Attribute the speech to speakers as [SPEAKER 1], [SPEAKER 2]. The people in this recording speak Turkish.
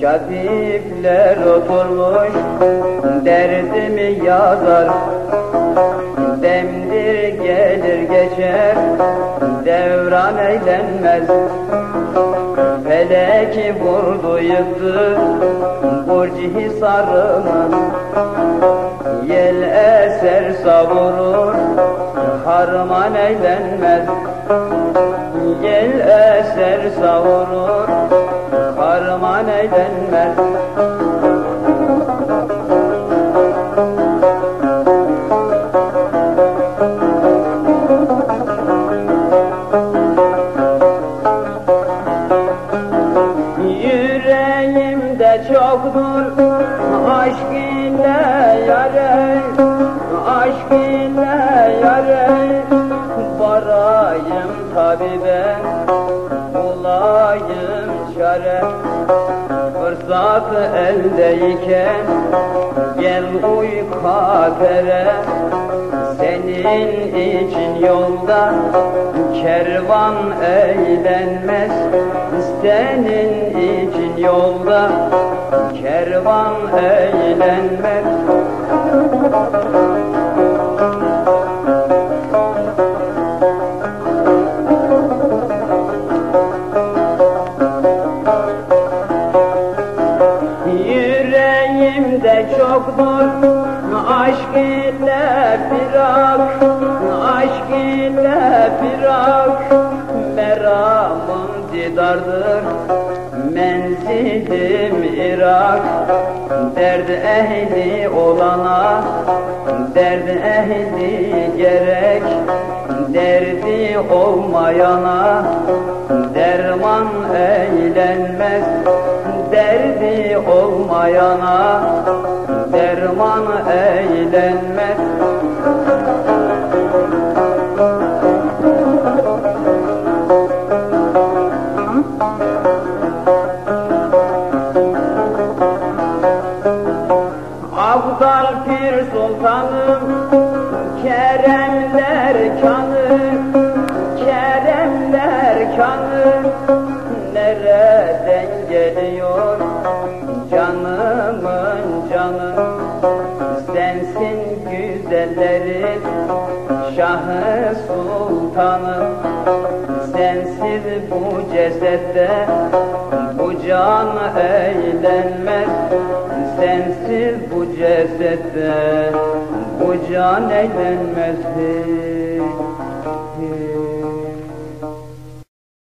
[SPEAKER 1] Katipler oturmuş derdimi yazar. Demdir gelir geçer devran eğlenmez Feleki vurdu yıktı burcu hisarımı Yel eser savurur harman eğlenmez Yel eser savurur harman eğlenmez Yüreğimde çoktur. Aşk ile yare Aşk ile yare Varayım tabibe Bulayım çare. Fırsat eldeyken Gel uy katere Senin için yolda Kervan eğlenmez Senin için yolda Kervan eğlenmez Yüreğimde çoktur aşk ile firak Aşk ile firak. Meramım didardır Menzilim Irak Derd ehli olana Derd ehli gerek Derdi olmayana. Derman eğlenmez Derdi olmayana Abdal Pir Sultanım Keremler kanı Keremler kanı. Nereden geliyor Canımın canı? Sensin güzellerin Şahı sultanı. Sensiz bu cesette Bu can eğlenmez bu cesette bu can eğlenmez hiç.